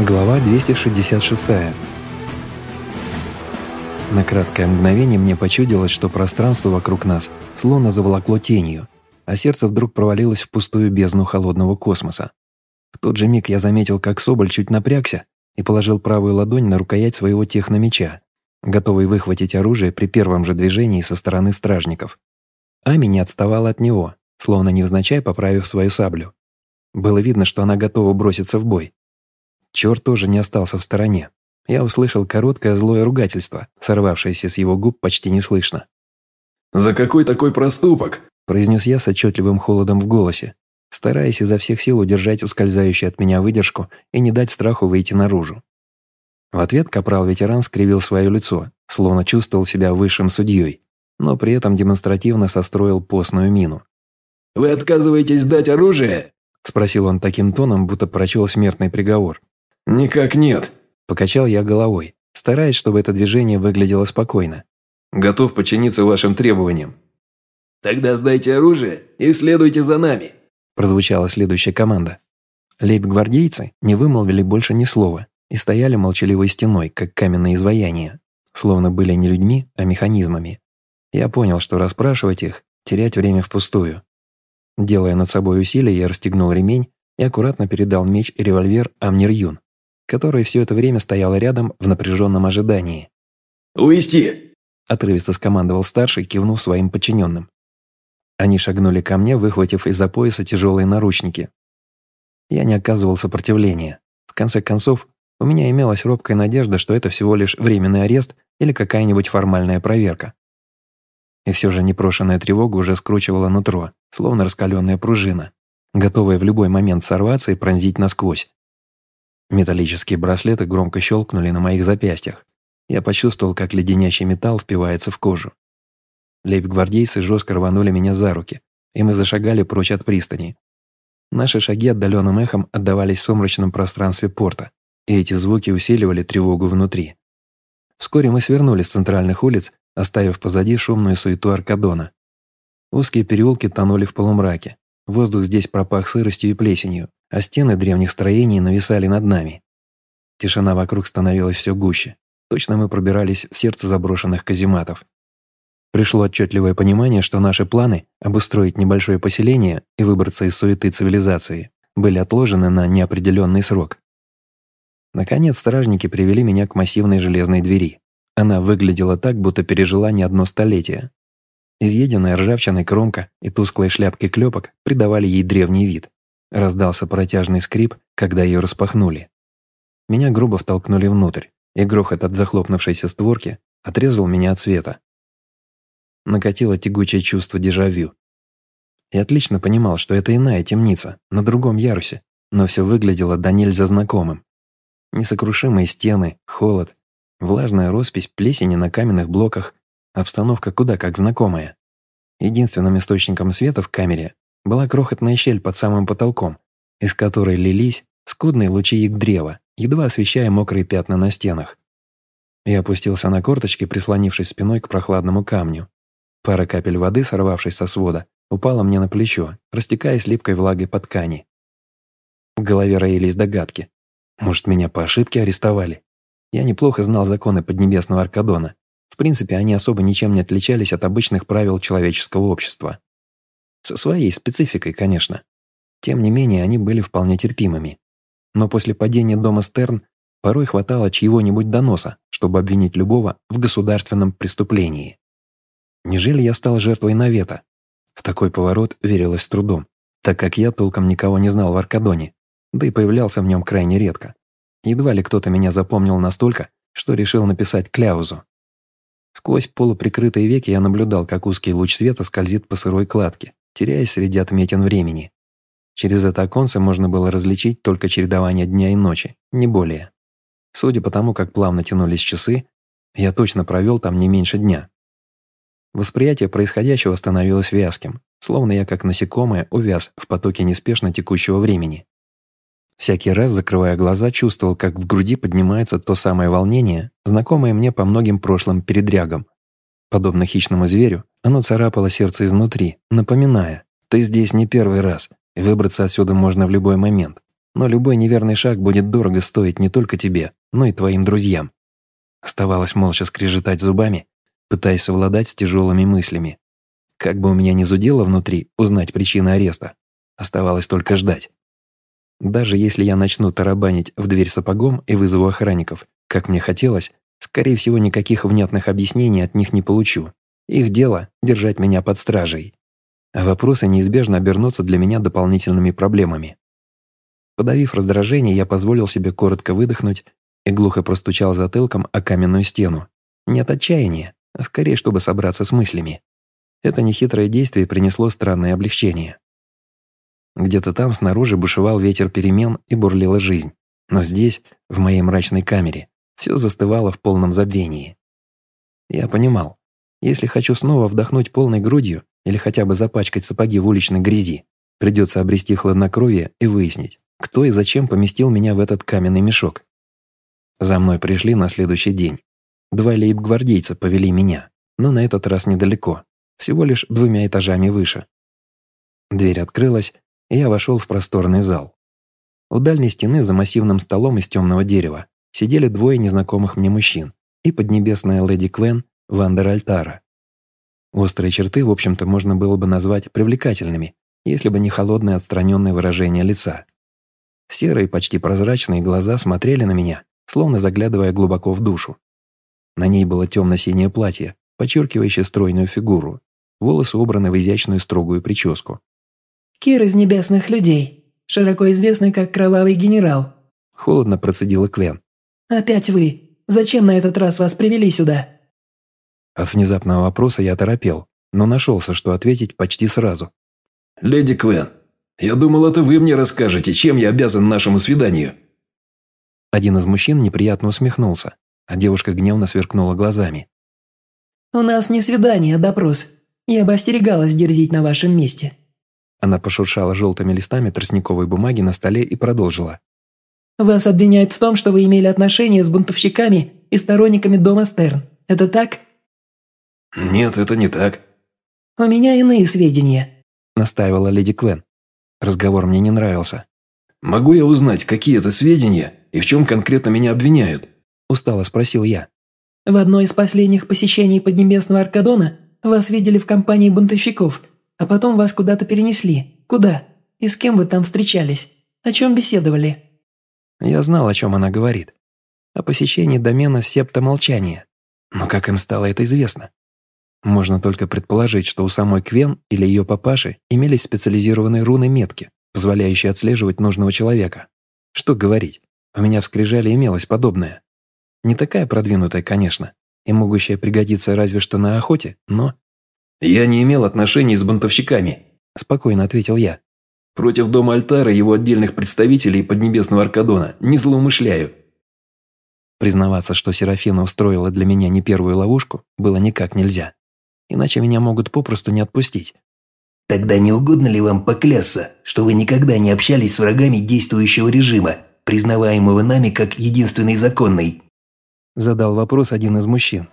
Глава 266. На краткое мгновение мне почудилось, что пространство вокруг нас словно заволокло тенью, а сердце вдруг провалилось в пустую бездну холодного космоса. В тот же миг я заметил, как Соболь чуть напрягся и положил правую ладонь на рукоять своего техномеча, готовый выхватить оружие при первом же движении со стороны стражников. Ами не отставала от него, словно невзначай поправив свою саблю. Было видно, что она готова броситься в бой. Черт тоже не остался в стороне. Я услышал короткое злое ругательство, сорвавшееся с его губ почти неслышно. «За какой такой проступок?» – произнес я с отчетливым холодом в голосе, стараясь изо всех сил удержать ускользающую от меня выдержку и не дать страху выйти наружу. В ответ капрал-ветеран скривил свое лицо, словно чувствовал себя высшим судьей, но при этом демонстративно состроил постную мину. «Вы отказываетесь сдать оружие?» – спросил он таким тоном, будто прочел смертный приговор. «Никак нет», – покачал я головой, стараясь, чтобы это движение выглядело спокойно. «Готов подчиниться вашим требованиям». «Тогда сдайте оружие и следуйте за нами», – прозвучала следующая команда. Лейб-гвардейцы не вымолвили больше ни слова и стояли молчаливой стеной, как каменные изваяния, словно были не людьми, а механизмами. Я понял, что расспрашивать их – терять время впустую. Делая над собой усилие, я расстегнул ремень и аккуратно передал меч и револьвер Амнир Юн который все это время стоял рядом в напряженном ожидании. «Увести!» – отрывисто скомандовал старший, кивнув своим подчиненным. Они шагнули ко мне, выхватив из-за пояса тяжелые наручники. Я не оказывал сопротивления. В конце концов, у меня имелась робкая надежда, что это всего лишь временный арест или какая-нибудь формальная проверка. И все же непрошенная тревога уже скручивала нутро, словно раскаленная пружина, готовая в любой момент сорваться и пронзить насквозь. Металлические браслеты громко щелкнули на моих запястьях. Я почувствовал, как леденящий металл впивается в кожу. Лейб-гвардейцы жестко рванули меня за руки, и мы зашагали прочь от пристани. Наши шаги отдаленным эхом отдавались в сумрачном пространстве порта, и эти звуки усиливали тревогу внутри. Вскоре мы свернули с центральных улиц, оставив позади шумную суету Аркадона. Узкие переулки тонули в полумраке. Воздух здесь пропах сыростью и плесенью, а стены древних строений нависали над нами. Тишина вокруг становилась все гуще. Точно мы пробирались в сердце заброшенных казематов. Пришло отчетливое понимание, что наши планы обустроить небольшое поселение и выбраться из суеты цивилизации были отложены на неопределенный срок. Наконец, стражники привели меня к массивной железной двери. Она выглядела так, будто пережила не одно столетие. Изъеденная ржавчиной кромка и тусклые шляпки клепок придавали ей древний вид. Раздался протяжный скрип, когда ее распахнули. Меня грубо втолкнули внутрь, и грохот от захлопнувшейся створки отрезал меня от света. Накатило тягучее чувство дежавю. Я отлично понимал, что это иная темница, на другом ярусе, но все выглядело до нельзя знакомым. Несокрушимые стены, холод, влажная роспись плесени на каменных блоках, обстановка куда как знакомая. Единственным источником света в камере была крохотная щель под самым потолком, из которой лились скудные лучи их древа, едва освещая мокрые пятна на стенах. Я опустился на корточки, прислонившись спиной к прохладному камню. Пара капель воды, сорвавшись со свода, упала мне на плечо, растекаясь липкой влагой по ткани. В голове роились догадки. Может, меня по ошибке арестовали? Я неплохо знал законы Поднебесного Аркадона. В принципе, они особо ничем не отличались от обычных правил человеческого общества. Со своей спецификой, конечно. Тем не менее, они были вполне терпимыми. Но после падения дома Стерн порой хватало чьего-нибудь доноса, чтобы обвинить любого в государственном преступлении. Неужели я стал жертвой навета? В такой поворот верилось с трудом, так как я толком никого не знал в Аркадоне, да и появлялся в нем крайне редко. Едва ли кто-то меня запомнил настолько, что решил написать кляузу. Сквозь полуприкрытые веки я наблюдал, как узкий луч света скользит по сырой кладке, теряясь среди отметин времени. Через это оконце можно было различить только чередование дня и ночи, не более. Судя по тому, как плавно тянулись часы, я точно провел там не меньше дня. Восприятие происходящего становилось вязким, словно я как насекомое увяз в потоке неспешно текущего времени. Всякий раз, закрывая глаза, чувствовал, как в груди поднимается то самое волнение, знакомое мне по многим прошлым передрягам. Подобно хищному зверю, оно царапало сердце изнутри, напоминая, «Ты здесь не первый раз, и выбраться отсюда можно в любой момент. но любой неверный шаг будет дорого стоить не только тебе, но и твоим друзьям. Оставалось молча скрежетать зубами, пытаясь совладать с тяжелыми мыслями. Как бы у меня ни зудело внутри узнать причины ареста, оставалось только ждать. Даже если я начну тарабанить в дверь сапогом и вызову охранников, как мне хотелось, скорее всего, никаких внятных объяснений от них не получу. Их дело – держать меня под стражей. А вопросы неизбежно обернутся для меня дополнительными проблемами. Подавив раздражение, я позволил себе коротко выдохнуть и глухо простучал затылком о каменную стену. Не от отчаяния, а скорее, чтобы собраться с мыслями. Это нехитрое действие принесло странное облегчение. Где-то там снаружи бушевал ветер перемен и бурлила жизнь. Но здесь, в моей мрачной камере, все застывало в полном забвении. Я понимал, если хочу снова вдохнуть полной грудью или хотя бы запачкать сапоги в уличной грязи, придется обрести хладнокровие и выяснить, кто и зачем поместил меня в этот каменный мешок. За мной пришли на следующий день. Два лейб-гвардейца повели меня, но на этот раз недалеко, всего лишь двумя этажами выше. Дверь открылась, и я вошел в просторный зал. У дальней стены за массивным столом из темного дерева сидели двое незнакомых мне мужчин и поднебесная леди Квен Вандер Альтара. Острые черты, в общем-то, можно было бы назвать привлекательными, если бы не холодное отстраненное выражение лица. Серые, почти прозрачные глаза смотрели на меня, словно заглядывая глубоко в душу. На ней было темно-синее платье, подчеркивающее стройную фигуру, волосы убраны в изящную строгую прическу. «Кир из небесных людей, широко известный как Кровавый генерал», холодно процедила Квен. «Опять вы. Зачем на этот раз вас привели сюда?» От внезапного вопроса я торопел, но нашелся, что ответить почти сразу. «Леди Квен, я думал, это вы мне расскажете, чем я обязан нашему свиданию». Один из мужчин неприятно усмехнулся, а девушка гневно сверкнула глазами. «У нас не свидание, а допрос. Я бы остерегалась дерзить на вашем месте». Она пошуршала желтыми листами тростниковой бумаги на столе и продолжила. «Вас обвиняют в том, что вы имели отношения с бунтовщиками и сторонниками дома Стерн. Это так?» «Нет, это не так». «У меня иные сведения», – настаивала леди Квен. Разговор мне не нравился. «Могу я узнать, какие это сведения и в чем конкретно меня обвиняют?» – устало спросил я. «В одной из последних посещений Поднебесного Аркадона вас видели в компании бунтовщиков, а потом вас куда-то перенесли. Куда? И с кем вы там встречались? О чем беседовали?» Я знал, о чем она говорит. О посещении домена Септа Молчания. Но как им стало это известно? Можно только предположить, что у самой Квен или ее папаши имелись специализированные руны-метки, позволяющие отслеживать нужного человека. Что говорить, у меня в скрижале имелось подобное. Не такая продвинутая, конечно, и могущая пригодиться разве что на охоте, но... «Я не имел отношений с бунтовщиками», – спокойно ответил я. «Против дома Альтара и его отдельных представителей Поднебесного Аркадона не злоумышляю». Признаваться, что Серафина устроила для меня не первую ловушку, было никак нельзя иначе меня могут попросту не отпустить. Тогда не угодно ли вам поклясться, что вы никогда не общались с врагами действующего режима, признаваемого нами как единственный законный?» Задал вопрос один из мужчин.